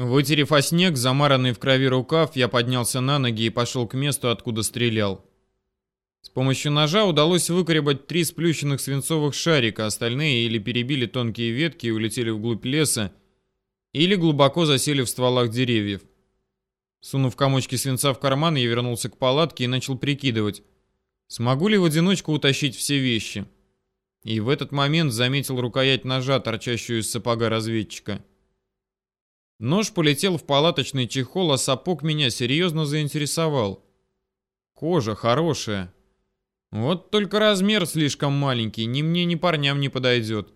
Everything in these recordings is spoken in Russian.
Вытерев о снег, замаранный в крови рукав, я поднялся на ноги и пошел к месту, откуда стрелял. С помощью ножа удалось выкоребать три сплющенных свинцовых шарика, остальные или перебили тонкие ветки и улетели вглубь леса, или глубоко засели в стволах деревьев. Сунув комочки свинца в карман, я вернулся к палатке и начал прикидывать, смогу ли в одиночку утащить все вещи. И в этот момент заметил рукоять ножа, торчащую из сапога разведчика. Нож полетел в палаточный чехол, а сапог меня серьезно заинтересовал. Кожа хорошая. Вот только размер слишком маленький, ни мне, ни парням не подойдет.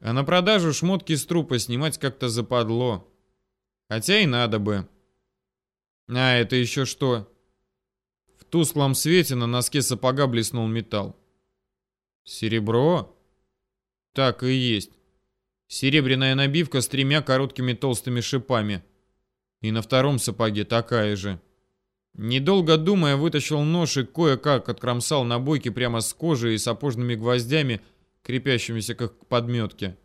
А на продажу шмотки с трупа снимать как-то западло. Хотя и надо бы. А, это еще что? В тусклом свете на носке сапога блеснул металл. Серебро? Так и есть. Серебряная набивка с тремя короткими толстыми шипами. И на втором сапоге такая же. Недолго думая, вытащил нож и кое-как откромсал набойки прямо с кожей и сапожными гвоздями, крепящимися как к подметке.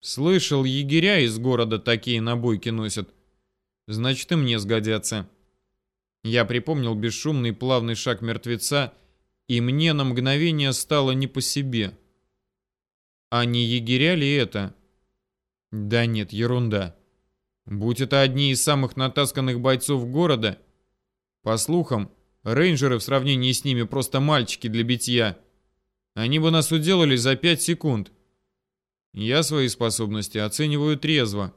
Слышал, егеря из города такие набойки носят. Значит, и мне сгодятся. Я припомнил бесшумный плавный шаг мертвеца, и мне на мгновение стало не по себе. А не егеря ли это? Да нет, ерунда. Будь это одни из самых натасканных бойцов города, по слухам, рейнджеры в сравнении с ними просто мальчики для битья. Они бы нас уделали за пять секунд. Я свои способности оцениваю трезво.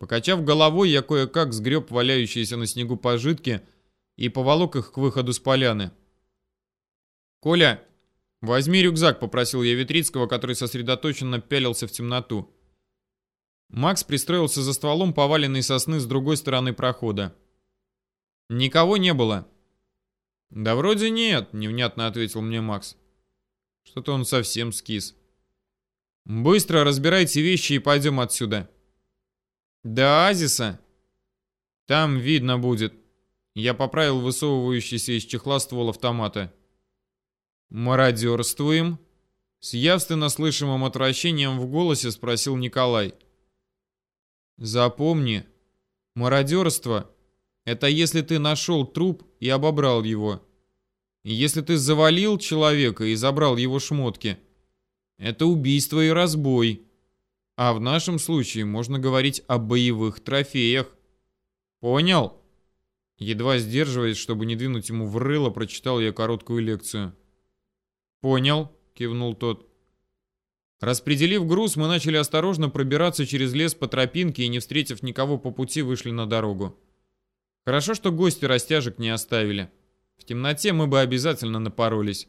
Покачав головой, я кое-как сгреб валяющиеся на снегу пожитки и поволок их к выходу с поляны. «Коля, «Возьми рюкзак», — попросил я Витрицкого, который сосредоточенно пялился в темноту. Макс пристроился за стволом поваленной сосны с другой стороны прохода. «Никого не было». «Да вроде нет», — невнятно ответил мне Макс. Что-то он совсем скис. «Быстро разбирайте вещи и пойдем отсюда». «До Азиса?» «Там видно будет». Я поправил высовывающийся из чехла ствол автомата. «Мародерствуем?» С явственно слышимым отвращением в голосе спросил Николай. «Запомни, мародерство — это если ты нашел труп и обобрал его. Если ты завалил человека и забрал его шмотки, это убийство и разбой. А в нашем случае можно говорить о боевых трофеях. Понял?» Едва сдерживаясь, чтобы не двинуть ему в рыло, прочитал я короткую лекцию. «Понял», — кивнул тот. Распределив груз, мы начали осторожно пробираться через лес по тропинке и, не встретив никого по пути, вышли на дорогу. Хорошо, что гости растяжек не оставили. В темноте мы бы обязательно напоролись.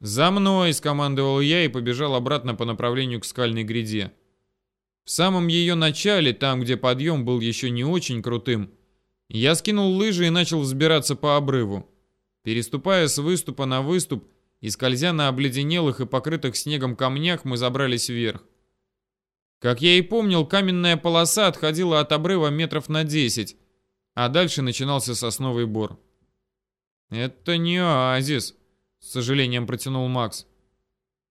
«За мной!» — скомандовал я и побежал обратно по направлению к скальной гряде. В самом ее начале, там, где подъем был еще не очень крутым, я скинул лыжи и начал взбираться по обрыву. Переступая с выступа на выступ, и скользя на обледенелых и покрытых снегом камнях, мы забрались вверх. Как я и помнил, каменная полоса отходила от обрыва метров на 10, а дальше начинался сосновый бор. «Это не оазис», — с сожалением протянул Макс.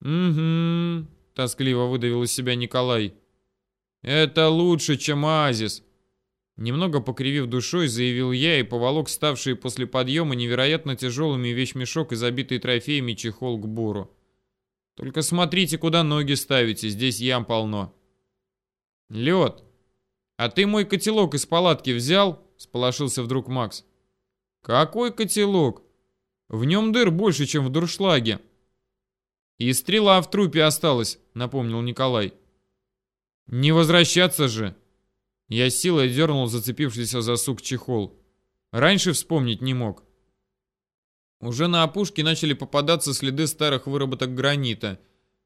«Угу», — тоскливо выдавил из себя Николай. «Это лучше, чем оазис. Немного покривив душой, заявил я и поволок ставший после подъема невероятно тяжелыми вещмешок и забитый трофеями чехол к буру. Только смотрите, куда ноги ставите, здесь ям полно. Лед, а ты мой котелок из палатки взял? Сполошился вдруг Макс. Какой котелок? В нем дыр больше, чем в дуршлаге. И стрела в трупе осталась, напомнил Николай. Не возвращаться же. Я силой дернул зацепившийся за сук чехол. Раньше вспомнить не мог. Уже на опушке начали попадаться следы старых выработок гранита,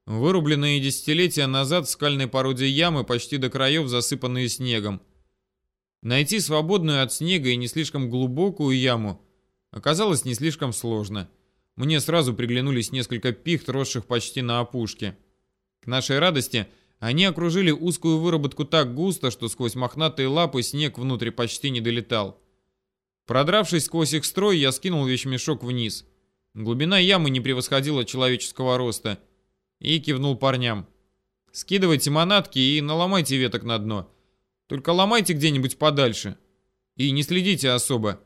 вырубленные десятилетия назад в скальной породе ямы, почти до краев засыпанные снегом. Найти свободную от снега и не слишком глубокую яму оказалось не слишком сложно. Мне сразу приглянулись несколько пихт, росших почти на опушке. К нашей радости – они окружили узкую выработку так густо, что сквозь мохнатые лапы снег внутрь почти не долетал. Продравшись сквозь их строй, я скинул вещмешок вниз. Глубина ямы не превосходила человеческого роста. И кивнул парням. «Скидывайте манатки и наломайте веток на дно. Только ломайте где-нибудь подальше. И не следите особо.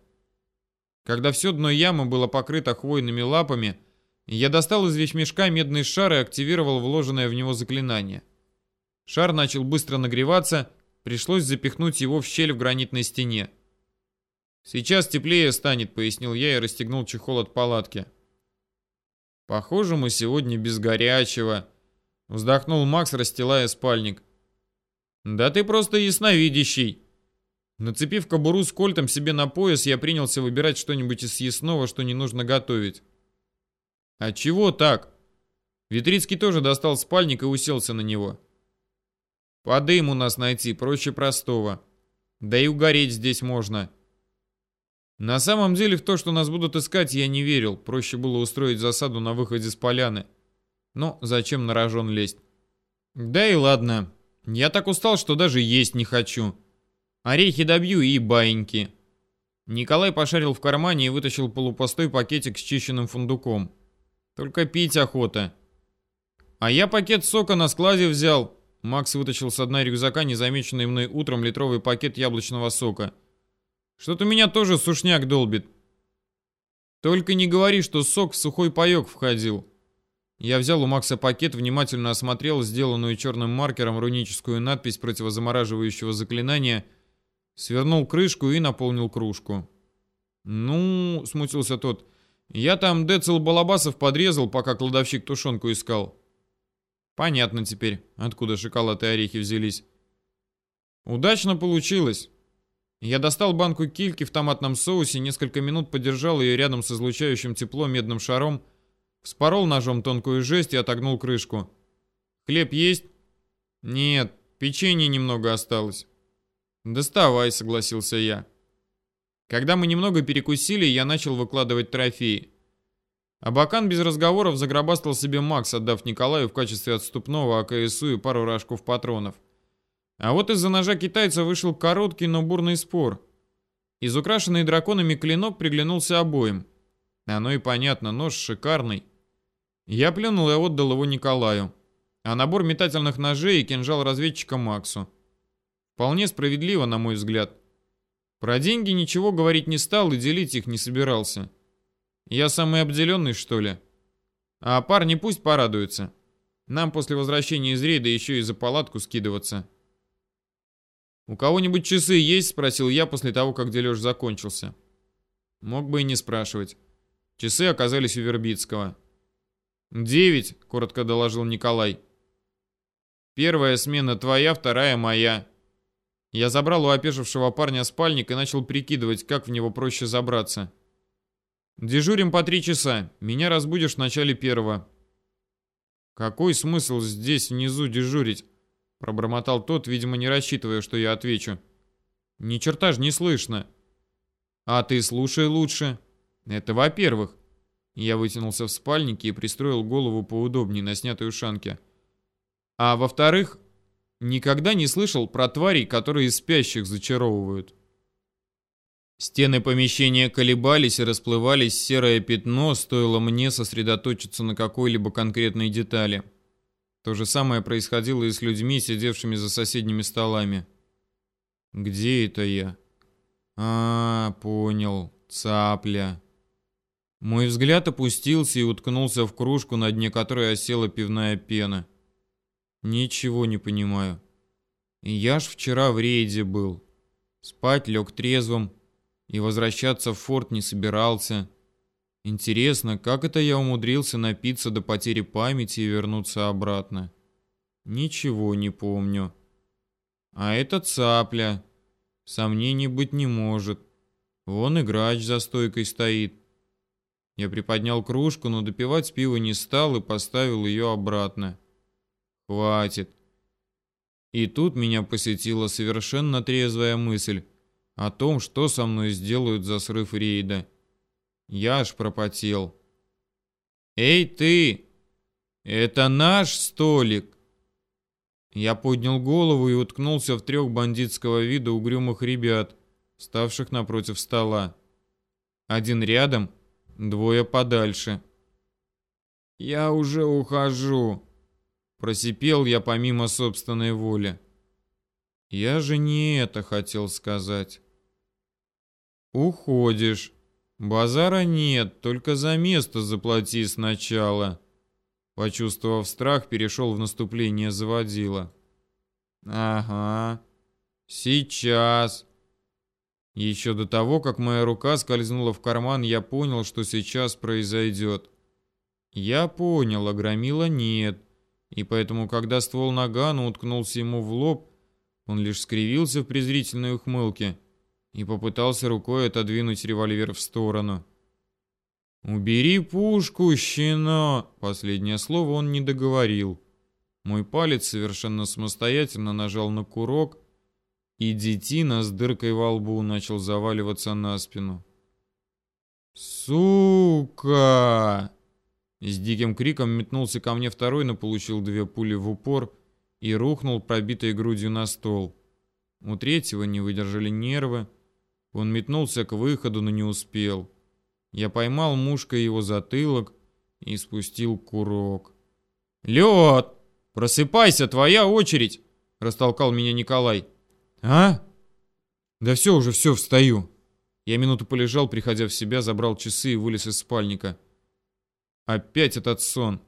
Когда все дно ямы было покрыто хвойными лапами, я достал из вещмешка медный шар и активировал вложенное в него заклинание. Шар начал быстро нагреваться, пришлось запихнуть его в щель в гранитной стене. «Сейчас теплее станет», — пояснил я и расстегнул чехол от палатки. «Похоже, мы сегодня без горячего», — вздохнул Макс, расстилая спальник. «Да ты просто ясновидящий». Нацепив кобуру с кольтом себе на пояс, я принялся выбирать что-нибудь из съестного, что не нужно готовить. «А чего так?» Витрицкий тоже достал спальник и уселся на него. «По дыму нас найти проще простого. Да и угореть здесь можно». На самом деле в то, что нас будут искать, я не верил. Проще было устроить засаду на выходе с поляны. Но зачем на рожон лезть? Да и ладно. Я так устал, что даже есть не хочу. Орехи добью и баиньки. Николай пошарил в кармане и вытащил полупустой пакетик с чищенным фундуком. Только пить охота. А я пакет сока на складе взял. Макс вытащил с дна рюкзака незамеченный мной утром литровый пакет яблочного сока. Что-то меня тоже сушняк долбит. Только не говори, что сок в сухой паёк входил. Я взял у Макса пакет, внимательно осмотрел сделанную черным маркером руническую надпись противозамораживающего заклинания, свернул крышку и наполнил кружку. «Ну...» — смутился тот. «Я там децл балабасов подрезал, пока кладовщик тушенку искал». «Понятно теперь, откуда шоколад и орехи взялись». «Удачно получилось. Я достал банку кильки в томатном соусе, несколько минут подержал ее рядом с излучающим тепло медным шаром, вспорол ножом тонкую жесть и отогнул крышку. «Хлеб есть?» «Нет, печенье немного осталось». «Доставай», — согласился я. Когда мы немного перекусили, я начал выкладывать трофеи. Абакан без разговоров загробастал себе Макс, отдав Николаю в качестве отступного АКСУ и пару рожков патронов. А вот из-за ножа китайца вышел короткий, но бурный спор. Из украшенный драконами клинок приглянулся обоим. Оно и понятно, нож шикарный. Я плюнул и отдал его Николаю. А набор метательных ножей и кинжал разведчика Максу. Вполне справедливо, на мой взгляд. Про деньги ничего говорить не стал и делить их не собирался. Я самый обделенный, что ли? А парни пусть порадуются. Нам после возвращения из рейда еще и за палатку скидываться. «У кого-нибудь часы есть?» — спросил я после того, как дележ закончился. Мог бы и не спрашивать. Часы оказались у Вербицкого. «Девять», — коротко доложил Николай. «Первая смена твоя, вторая моя». Я забрал у опешившего парня спальник и начал прикидывать, как в него проще забраться. «Дежурим по три часа. Меня разбудишь в начале первого». «Какой смысл здесь внизу дежурить?» Пробормотал тот, видимо, не рассчитывая, что я отвечу. Ни черта ж не слышно. А ты слушай лучше. Это во-первых. Я вытянулся в спальнике и пристроил голову поудобнее на снятой ушанке. А во-вторых, никогда не слышал про тварей, которые спящих зачаровывают. Стены помещения колебались и расплывались серое пятно, стоило мне сосредоточиться на какой-либо конкретной детали. То же самое происходило и с людьми, сидевшими за соседними столами. Где это я? А, понял. Цапля. Мой взгляд опустился и уткнулся в кружку, на дне которой осела пивная пена. Ничего не понимаю. Я ж вчера в рейде был. Спать лег трезвым и возвращаться в форт не собирался. Интересно, как это я умудрился напиться до потери памяти и вернуться обратно? Ничего не помню. А это цапля. Сомнений быть не может. Вон и грач за стойкой стоит. Я приподнял кружку, но допивать пиво не стал и поставил ее обратно. Хватит. И тут меня посетила совершенно трезвая мысль о том, что со мной сделают за срыв рейда. Я аж пропотел. «Эй, ты! Это наш столик!» Я поднял голову и уткнулся в трех бандитского вида угрюмых ребят, ставших напротив стола. Один рядом, двое подальше. «Я уже ухожу», — просипел я помимо собственной воли. Я же не это хотел сказать. Уходишь. Базара нет, только за место заплати сначала. Почувствовав страх, перешел в наступление заводила. Ага. Сейчас. Еще до того, как моя рука скользнула в карман, я понял, что сейчас произойдет. Я понял, а громила нет. И поэтому, когда ствол нагана уткнулся ему в лоб, он лишь скривился в презрительной ухмылке и попытался рукой отодвинуть револьвер в сторону. «Убери пушку, щено!» Последнее слово он не договорил. Мой палец совершенно самостоятельно нажал на курок, и детина с дыркой во лбу начал заваливаться на спину. «Сука!» С диким криком метнулся ко мне второй, но получил две пули в упор и рухнул пробитой грудью на стол. У третьего не выдержали нервы. Он метнулся к выходу, но не успел. Я поймал мушкой его затылок и спустил курок. «Лед! Просыпайся, твоя очередь!» Растолкал меня Николай. «А? Да все уже, все, встаю!» Я минуту полежал, приходя в себя, забрал часы и вылез из спальника. Опять этот сон.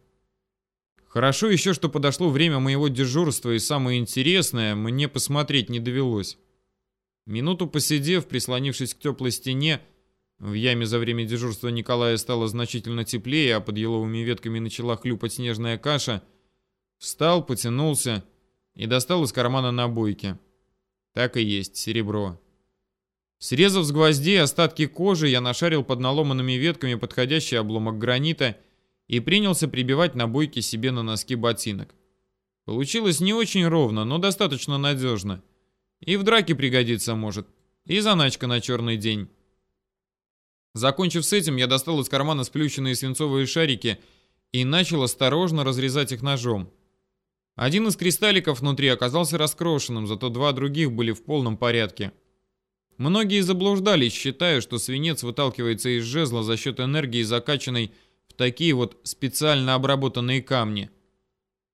Хорошо еще, что подошло время моего дежурства, и самое интересное, мне посмотреть не довелось. Минуту посидев, прислонившись к теплой стене, в яме за время дежурства Николая стало значительно теплее, а под еловыми ветками начала хлюпать снежная каша, встал, потянулся и достал из кармана набойки. Так и есть, серебро. Срезав с гвоздей остатки кожи, я нашарил под наломанными ветками подходящий обломок гранита и принялся прибивать набойки себе на носки ботинок. Получилось не очень ровно, но достаточно надежно. И в драке пригодится может. И заначка на черный день. Закончив с этим, я достал из кармана сплющенные свинцовые шарики и начал осторожно разрезать их ножом. Один из кристалликов внутри оказался раскрошенным, зато два других были в полном порядке. Многие заблуждались, считая, что свинец выталкивается из жезла за счет энергии, закачанной в такие вот специально обработанные камни.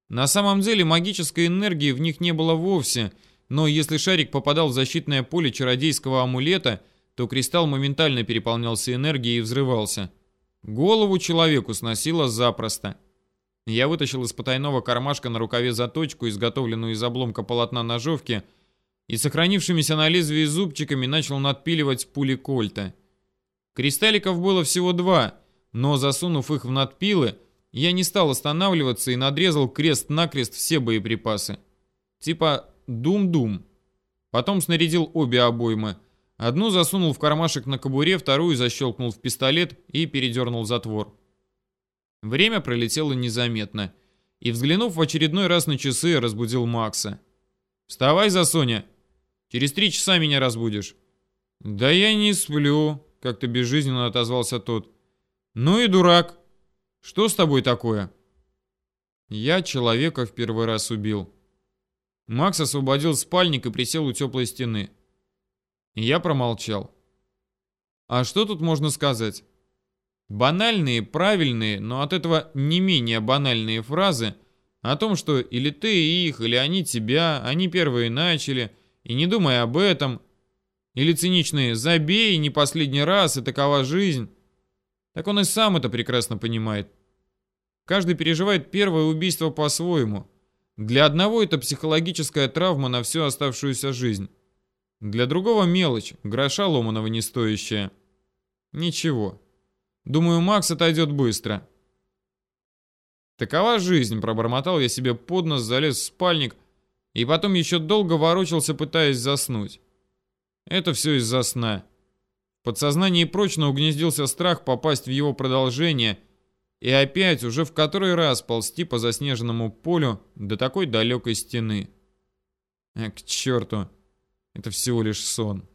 На самом деле магической энергии в них не было вовсе, но если шарик попадал в защитное поле чародейского амулета, то кристалл моментально переполнялся энергией и взрывался. Голову человеку сносило запросто. Я вытащил из потайного кармашка на рукаве заточку, изготовленную из обломка полотна ножовки, и сохранившимися на лезвии зубчиками начал надпиливать пули кольта. Кристалликов было всего два, но засунув их в надпилы, я не стал останавливаться и надрезал крест-накрест все боеприпасы. Типа дум-дум. Потом снарядил обе обоймы. Одну засунул в кармашек на кобуре, вторую защелкнул в пистолет и передернул затвор. Время пролетело незаметно. И, взглянув в очередной раз на часы, разбудил Макса. «Вставай, Засоня!» Через три часа меня разбудишь». «Да я не сплю», — как-то безжизненно отозвался тот. «Ну и дурак. Что с тобой такое?» «Я человека в первый раз убил». Макс освободил спальник и присел у теплой стены. Я промолчал. А что тут можно сказать? Банальные, правильные, но от этого не менее банальные фразы о том, что или ты их, или они тебя, они первые начали, и не думай об этом. Или циничные «забей, не последний раз, и такова жизнь». Так он и сам это прекрасно понимает. Каждый переживает первое убийство по-своему. Для одного это психологическая травма на всю оставшуюся жизнь. Для другого мелочь, гроша ломаного не стоящая. Ничего. Думаю, Макс отойдет быстро. Такова жизнь, пробормотал я себе под нос, залез в спальник – и потом еще долго ворочался, пытаясь заснуть. Это все из-за сна. В подсознании прочно угнездился страх попасть в его продолжение и опять уже в который раз ползти по заснеженному полю до такой далекой стены. А к черту, это всего лишь сон.